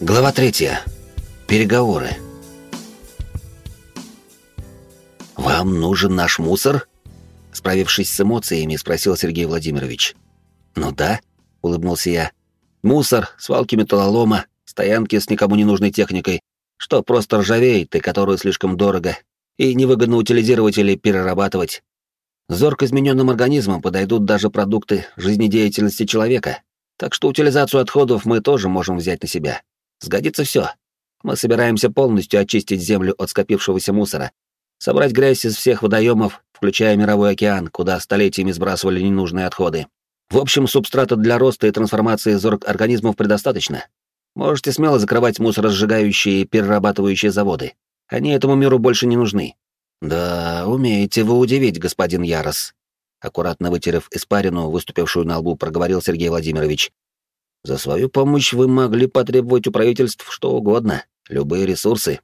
Глава третья. Переговоры. «Вам нужен наш мусор?» Справившись с эмоциями, спросил Сергей Владимирович. «Ну да», — улыбнулся я. «Мусор, свалки металлолома, стоянки с никому не нужной техникой, что просто ржавеет и которую слишком дорого, и невыгодно утилизировать или перерабатывать. Зорк измененным организмом подойдут даже продукты жизнедеятельности человека, так что утилизацию отходов мы тоже можем взять на себя. Сгодится все. Мы собираемся полностью очистить землю от скопившегося мусора, собрать грязь из всех водоемов, включая мировой океан, куда столетиями сбрасывали ненужные отходы. В общем, субстрата для роста и трансформации зорг-организмов предостаточно. Можете смело закрывать мусоросжигающие и перерабатывающие заводы. Они этому миру больше не нужны. Да, умеете вы удивить, господин Ярос. Аккуратно вытерев испарину, выступившую на лбу, проговорил Сергей Владимирович, за свою помощь вы могли потребовать у правительств что угодно, любые ресурсы,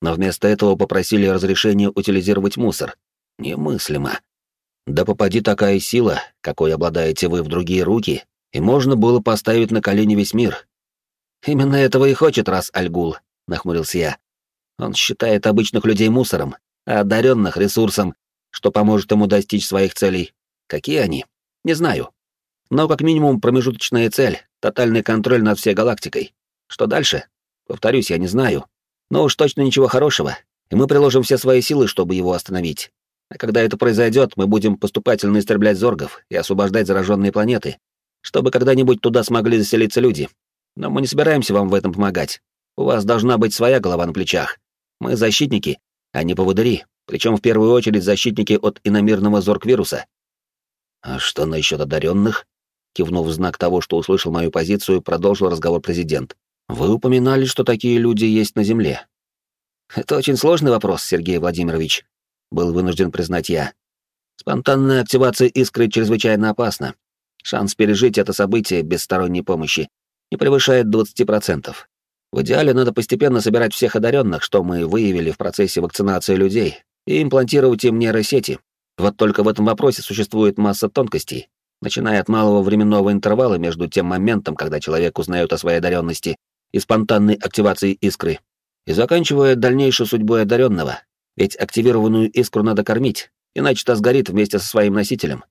но вместо этого попросили разрешения утилизировать мусор. Немыслимо. Да попади такая сила, какой обладаете вы в другие руки, и можно было поставить на колени весь мир. Именно этого и хочет раз Альгул, нахмурился я. Он считает обычных людей мусором, а одаренных ресурсом, что поможет ему достичь своих целей. Какие они? Не знаю. Но как минимум промежуточная цель, Тотальный контроль над всей галактикой. Что дальше? Повторюсь, я не знаю. Но уж точно ничего хорошего, и мы приложим все свои силы, чтобы его остановить. А когда это произойдет, мы будем поступательно истреблять зоргов и освобождать зараженные планеты, чтобы когда-нибудь туда смогли заселиться люди. Но мы не собираемся вам в этом помогать. У вас должна быть своя голова на плечах. Мы защитники, а не поводыри, причем в первую очередь защитники от иномирного зорг-вируса. А что насчет одаренных? Кивнув в знак того, что услышал мою позицию, продолжил разговор президент. «Вы упоминали, что такие люди есть на Земле». «Это очень сложный вопрос, Сергей Владимирович», — был вынужден признать я. «Спонтанная активация искры чрезвычайно опасна. Шанс пережить это событие без сторонней помощи не превышает 20%. В идеале надо постепенно собирать всех одаренных, что мы выявили в процессе вакцинации людей, и имплантировать им нейросети. Вот только в этом вопросе существует масса тонкостей, начиная от малого временного интервала между тем моментом, когда человек узнает о своей одаренности и спонтанной активацией искры, и заканчивая дальнейшей судьбой одаренного, ведь активированную искру надо кормить, иначе та сгорит вместе со своим носителем.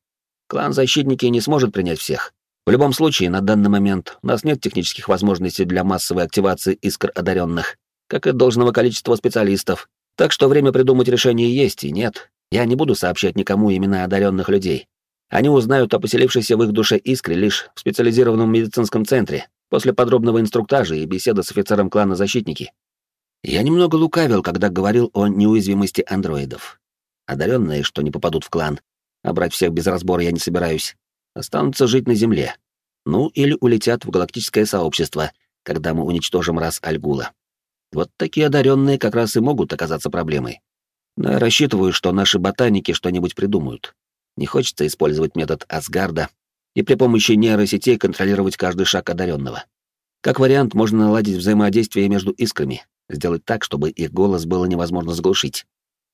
Клан Защитники не сможет принять всех. В любом случае, на данный момент у нас нет технических возможностей для массовой активации искр одаренных, как и должного количества специалистов, так что время придумать решение есть и нет. Я не буду сообщать никому имена одаренных людей, они узнают о поселившейся в их душе искре лишь в специализированном медицинском центре, после подробного инструктажа и беседы с офицером клана «Защитники». Я немного лукавил, когда говорил о неуязвимости андроидов. Одаренные, что не попадут в клан, а брать всех без разбора я не собираюсь, останутся жить на Земле. Ну, или улетят в галактическое сообщество, когда мы уничтожим рас Альгула. Вот такие одаренные как раз и могут оказаться проблемой. Но я рассчитываю, что наши ботаники что-нибудь придумают. Не хочется использовать метод Асгарда и при помощи нейросетей контролировать каждый шаг одаренного. Как вариант, можно наладить взаимодействие между искрами, сделать так, чтобы их голос было невозможно заглушить.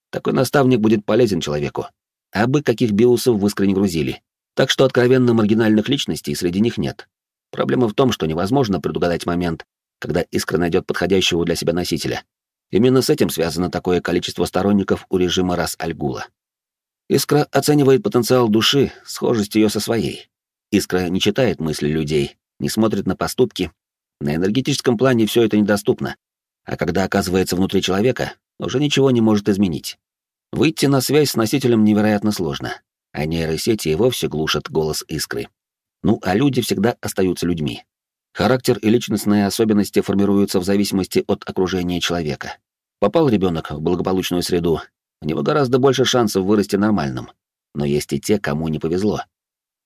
Такой наставник будет полезен человеку. А бы каких биусов в искры не грузили. Так что откровенно маргинальных личностей среди них нет. Проблема в том, что невозможно предугадать момент, когда искра найдет подходящего для себя носителя. Именно с этим связано такое количество сторонников у режима Рас Альгула. Искра оценивает потенциал души, схожесть ее со своей. Искра не читает мысли людей, не смотрит на поступки. На энергетическом плане все это недоступно. А когда оказывается внутри человека, уже ничего не может изменить. Выйти на связь с носителем невероятно сложно, а нейросети и вовсе глушат голос искры. Ну, а люди всегда остаются людьми. Характер и личностные особенности формируются в зависимости от окружения человека. Попал ребенок в благополучную среду, у него гораздо больше шансов вырасти нормальным. Но есть и те, кому не повезло.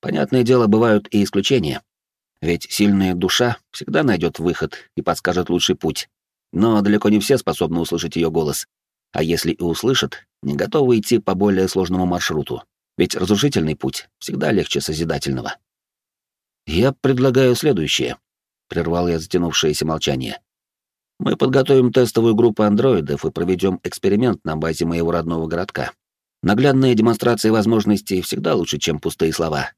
Понятное дело, бывают и исключения. Ведь сильная душа всегда найдет выход и подскажет лучший путь. Но далеко не все способны услышать ее голос. А если и услышат, не готовы идти по более сложному маршруту. Ведь разрушительный путь всегда легче созидательного. «Я предлагаю следующее», — прервал я затянувшееся молчание. Мы подготовим тестовую группу андроидов и проведем эксперимент на базе моего родного городка. Наглядная демонстрация возможностей всегда лучше, чем пустые слова.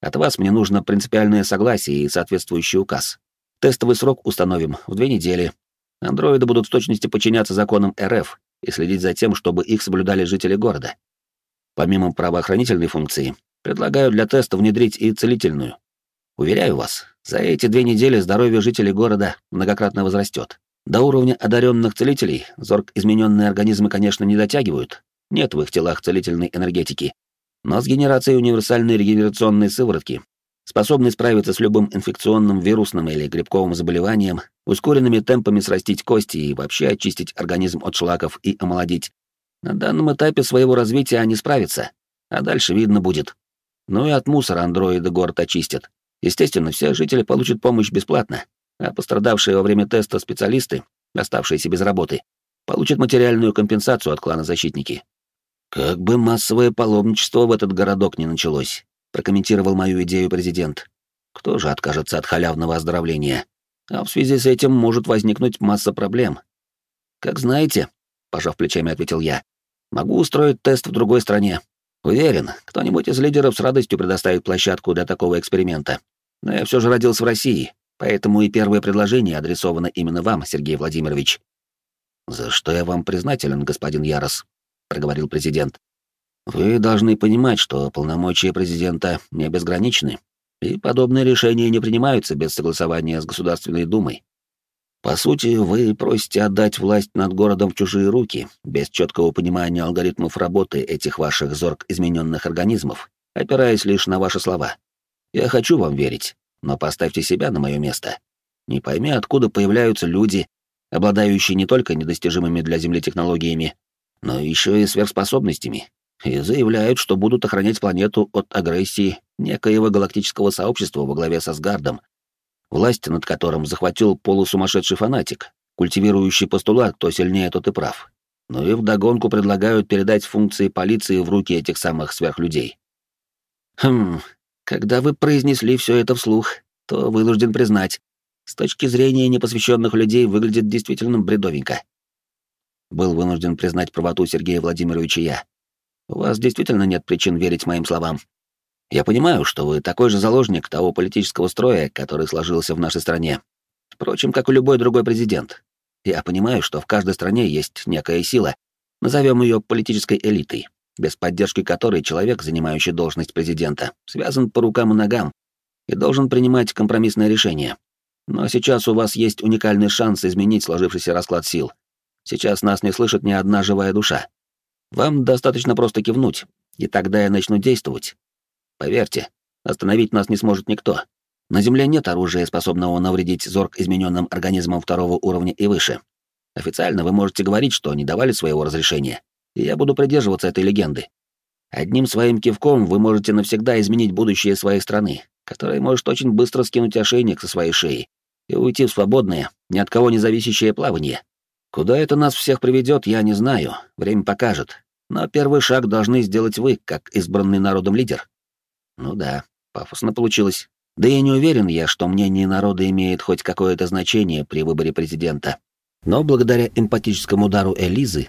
От вас мне нужно принципиальное согласие и соответствующий указ. Тестовый срок установим в две недели. Андроиды будут в точности подчиняться законам РФ и следить за тем, чтобы их соблюдали жители города. Помимо правоохранительной функции, предлагаю для теста внедрить и целительную. Уверяю вас, за эти две недели здоровье жителей города многократно возрастет. До уровня одаренных целителей зорг измененные организмы, конечно, не дотягивают, нет в их телах целительной энергетики, но с генерацией универсальной регенерационной сыворотки, способной справиться с любым инфекционным вирусным или грибковым заболеванием, ускоренными темпами срастить кости и вообще очистить организм от шлаков и омолодить. На данном этапе своего развития они справятся, а дальше видно будет. Ну и от мусора андроиды город очистят. Естественно, все жители получат помощь бесплатно, а пострадавшие во время теста специалисты, оставшиеся без работы, получат материальную компенсацию от клана Защитники. Как бы массовое паломничество в этот городок не началось, прокомментировал мою идею президент. Кто же откажется от халявного оздоровления? А в связи с этим может возникнуть масса проблем. Как знаете, пожав плечами, ответил я. Могу устроить тест в другой стране. Уверен, кто-нибудь из лидеров с радостью предоставит площадку для такого эксперимента. Но я все же родился в России, поэтому и первое предложение адресовано именно вам, Сергей Владимирович. За что я вам признателен, господин Ярос, проговорил президент. Вы должны понимать, что полномочия президента не безграничны, и подобные решения не принимаются без согласования с Государственной Думой. По сути, вы просите отдать власть над городом в чужие руки, без четкого понимания алгоритмов работы этих ваших зорг измененных организмов, опираясь лишь на ваши слова. Я хочу вам верить, но поставьте себя на мое место. Не пойми, откуда появляются люди, обладающие не только недостижимыми для Земли технологиями, но еще и сверхспособностями, и заявляют, что будут охранять планету от агрессии некоего галактического сообщества во главе со Сгардом, власть над которым захватил полусумасшедший фанатик, культивирующий постулат «кто сильнее, тот и прав». Ну и вдогонку предлагают передать функции полиции в руки этих самых сверхлюдей. Хм, когда вы произнесли все это вслух, то вынужден признать, с точки зрения непосвященных людей выглядит действительно бредовенько. Был вынужден признать правоту Сергея Владимировича я. У вас действительно нет причин верить моим словам. Я понимаю, что вы такой же заложник того политического строя, который сложился в нашей стране. Впрочем, как и любой другой президент. Я понимаю, что в каждой стране есть некая сила, назовем ее политической элитой, без поддержки которой человек, занимающий должность президента, связан по рукам и ногам и должен принимать компромиссное решение. Но сейчас у вас есть уникальный шанс изменить сложившийся расклад сил. Сейчас нас не слышит ни одна живая душа. Вам достаточно просто кивнуть, и тогда я начну действовать. Поверьте, остановить нас не сможет никто. На Земле нет оружия, способного навредить зорг измененным организмам второго уровня и выше. Официально вы можете говорить, что не давали своего разрешения, и я буду придерживаться этой легенды. Одним своим кивком вы можете навсегда изменить будущее своей страны, которая может очень быстро скинуть ошейник со своей шеи и уйти в свободное, ни от кого не зависящее плавание. Куда это нас всех приведет, я не знаю, время покажет. Но первый шаг должны сделать вы, как избранный народом лидер. Ну да, пафосно получилось. Да и не уверен я, что мнение народа имеет хоть какое-то значение при выборе президента. Но благодаря эмпатическому удару Элизы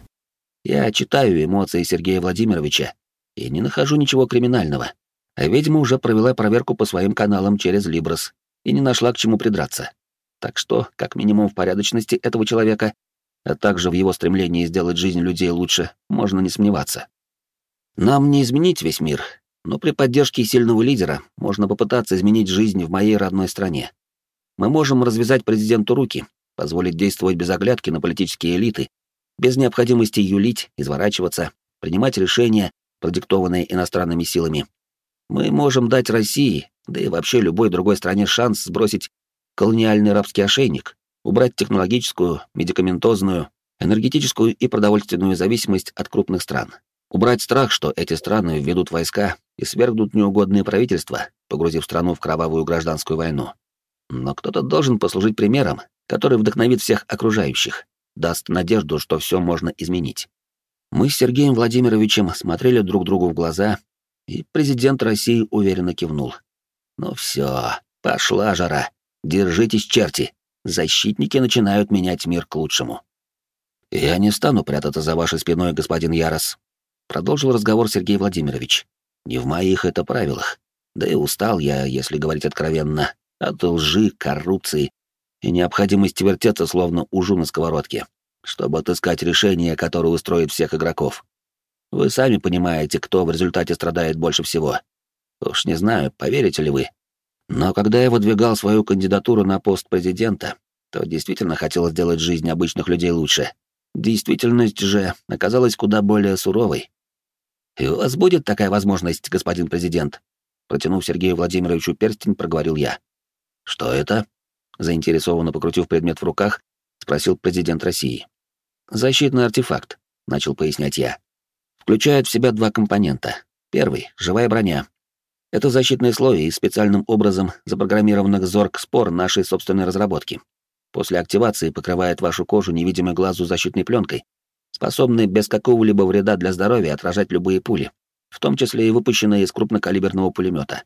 я читаю эмоции Сергея Владимировича и не нахожу ничего криминального. А ведьма уже провела проверку по своим каналам через Либрос и не нашла к чему придраться. Так что, как минимум в порядочности этого человека, а также в его стремлении сделать жизнь людей лучше, можно не сомневаться. Нам не изменить весь мир, но при поддержке сильного лидера можно попытаться изменить жизнь в моей родной стране. Мы можем развязать президенту руки, позволить действовать без оглядки на политические элиты, без необходимости юлить, изворачиваться, принимать решения, продиктованные иностранными силами. Мы можем дать России, да и вообще любой другой стране шанс сбросить колониальный рабский ошейник, убрать технологическую, медикаментозную, энергетическую и продовольственную зависимость от крупных стран, убрать страх, что эти страны введут войска и свергнут неугодные правительства, погрузив страну в кровавую гражданскую войну. Но кто-то должен послужить примером, который вдохновит всех окружающих, даст надежду, что все можно изменить. Мы с Сергеем Владимировичем смотрели друг другу в глаза, и президент России уверенно кивнул. «Ну все, пошла жара. Держитесь, черти!» защитники начинают менять мир к лучшему. «Я не стану прятаться за вашей спиной, господин Ярос», — продолжил разговор Сергей Владимирович. «Не в моих это правилах. Да и устал я, если говорить откровенно, от лжи, коррупции и необходимость вертеться словно ужу на сковородке, чтобы отыскать решение, которое устроит всех игроков. Вы сами понимаете, кто в результате страдает больше всего. Уж не знаю, поверите ли вы. Но когда я выдвигал свою кандидатуру на пост президента, то действительно хотел сделать жизнь обычных людей лучше. Действительность же оказалась куда более суровой. «И у вас будет такая возможность, господин президент?» Протянув Сергею Владимировичу перстень, проговорил я. «Что это?» Заинтересованно покрутив предмет в руках, спросил президент России. «Защитный артефакт», — начал пояснять я. «Включает в себя два компонента. Первый — живая броня. Это защитный слой из специальным образом запрограммированных зорг-спор нашей собственной разработки. После активации покрывает вашу кожу невидимой глазу защитной пленкой, способной без какого-либо вреда для здоровья отражать любые пули, в том числе и выпущенные из крупнокалиберного пулемета.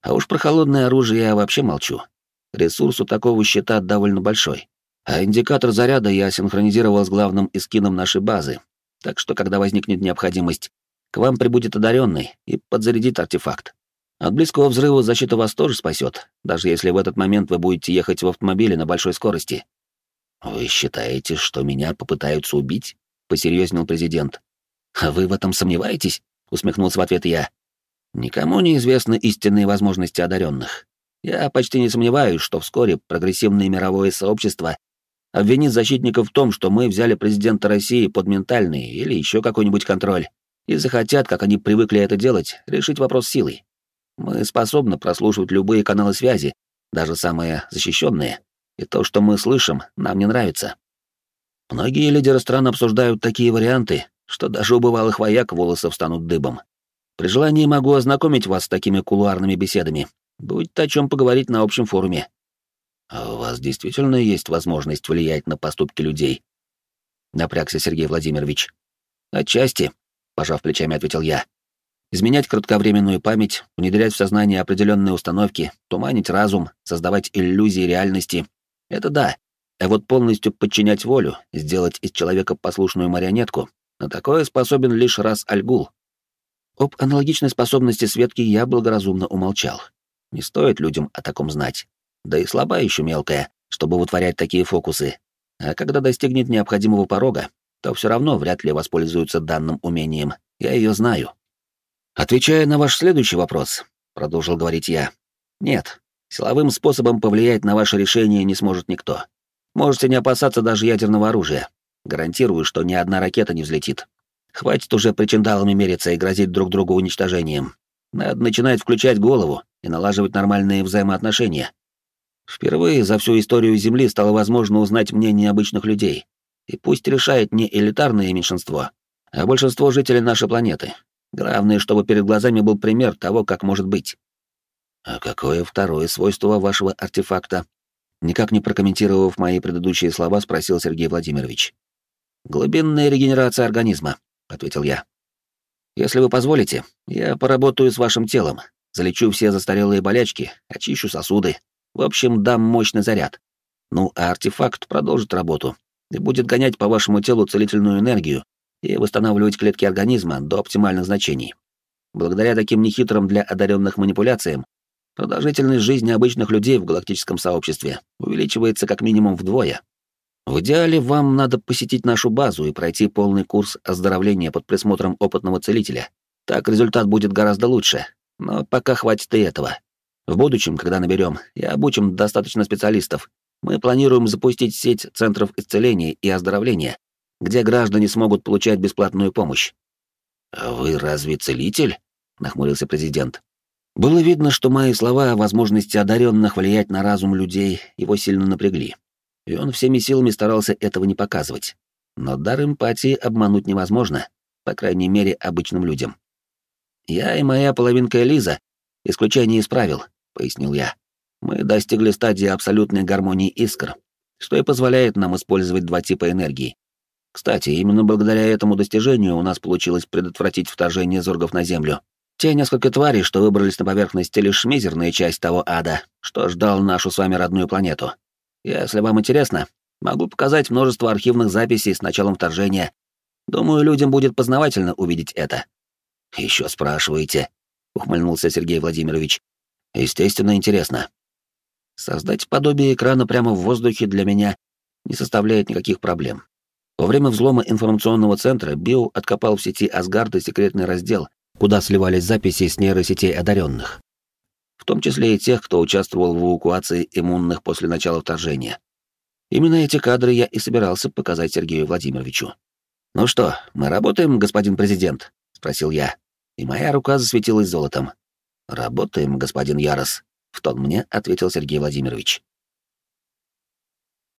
А уж про холодное оружие я вообще молчу. Ресурс у такого щита довольно большой. А индикатор заряда я синхронизировал с главным эскином нашей базы, так что когда возникнет необходимость, к вам прибудет одаренный и подзарядит артефакт. От близкого взрыва защита вас тоже спасет, даже если в этот момент вы будете ехать в автомобиле на большой скорости. Вы считаете, что меня попытаются убить? посерьезнел президент. А вы в этом сомневаетесь? усмехнулся в ответ я. Никому не известны истинные возможности одаренных. Я почти не сомневаюсь, что вскоре прогрессивное мировое сообщество обвинит защитников в том, что мы взяли президента России под ментальный или еще какой-нибудь контроль, и захотят, как они привыкли это делать, решить вопрос силой. Мы способны прослушивать любые каналы связи, даже самые защищенные, и то, что мы слышим, нам не нравится. Многие лидеры стран обсуждают такие варианты, что даже у бывалых вояк волосы встанут дыбом. При желании могу ознакомить вас с такими кулуарными беседами. Будет о чем поговорить на общем форуме. А у вас действительно есть возможность влиять на поступки людей? Напрягся Сергей Владимирович. Отчасти, пожав плечами, ответил я изменять кратковременную память, внедрять в сознание определенные установки, туманить разум, создавать иллюзии реальности. Это да. А вот полностью подчинять волю, сделать из человека послушную марионетку, на такое способен лишь раз Альгул. Об аналогичной способности Светки я благоразумно умолчал. Не стоит людям о таком знать. Да и слаба еще мелкая, чтобы вытворять такие фокусы. А когда достигнет необходимого порога, то все равно вряд ли воспользуются данным умением. Я ее знаю. Отвечая на ваш следующий вопрос, продолжил говорить я. Нет, силовым способом повлиять на ваше решение не сможет никто. Можете не опасаться даже ядерного оружия. Гарантирую, что ни одна ракета не взлетит. Хватит уже причиндалами мериться и грозить друг другу уничтожением. Надо начинать включать голову и налаживать нормальные взаимоотношения. Впервые за всю историю Земли стало возможно узнать мнение обычных людей. И пусть решает не элитарное меньшинство, а большинство жителей нашей планеты, Главное, чтобы перед глазами был пример того, как может быть. А какое второе свойство вашего артефакта? Никак не прокомментировав мои предыдущие слова, спросил Сергей Владимирович. Глубинная регенерация организма, ответил я. Если вы позволите, я поработаю с вашим телом, залечу все застарелые болячки, очищу сосуды. В общем, дам мощный заряд. Ну, а артефакт продолжит работу и будет гонять по вашему телу целительную энергию, и восстанавливать клетки организма до оптимальных значений. Благодаря таким нехитрым для одаренных манипуляциям, продолжительность жизни обычных людей в галактическом сообществе увеличивается как минимум вдвое. В идеале вам надо посетить нашу базу и пройти полный курс оздоровления под присмотром опытного целителя. Так результат будет гораздо лучше, но пока хватит и этого. В будущем, когда наберем и обучим достаточно специалистов, мы планируем запустить сеть центров исцеления и оздоровления, где граждане смогут получать бесплатную помощь. «А вы разве целитель?» — нахмурился президент. Было видно, что мои слова о возможности одаренных влиять на разум людей его сильно напрягли, и он всеми силами старался этого не показывать. Но дар эмпатии обмануть невозможно, по крайней мере, обычным людям. «Я и моя половинка Элиза исключение исправил», — пояснил я. «Мы достигли стадии абсолютной гармонии искр, что и позволяет нам использовать два типа энергии кстати, именно благодаря этому достижению у нас получилось предотвратить вторжение зоргов на Землю. Те несколько тварей, что выбрались на поверхность, лишь мизерная часть того ада, что ждал нашу с вами родную планету. Если вам интересно, могу показать множество архивных записей с началом вторжения. Думаю, людям будет познавательно увидеть это. Еще спрашиваете, ухмыльнулся Сергей Владимирович. Естественно, интересно. Создать подобие экрана прямо в воздухе для меня не составляет никаких проблем. Во время взлома информационного центра Био откопал в сети Асгарда секретный раздел, куда сливались записи с нейросетей одаренных. В том числе и тех, кто участвовал в эвакуации иммунных после начала вторжения. Именно эти кадры я и собирался показать Сергею Владимировичу. «Ну что, мы работаем, господин президент?» — спросил я. И моя рука засветилась золотом. «Работаем, господин Ярос», — в тон мне ответил Сергей Владимирович.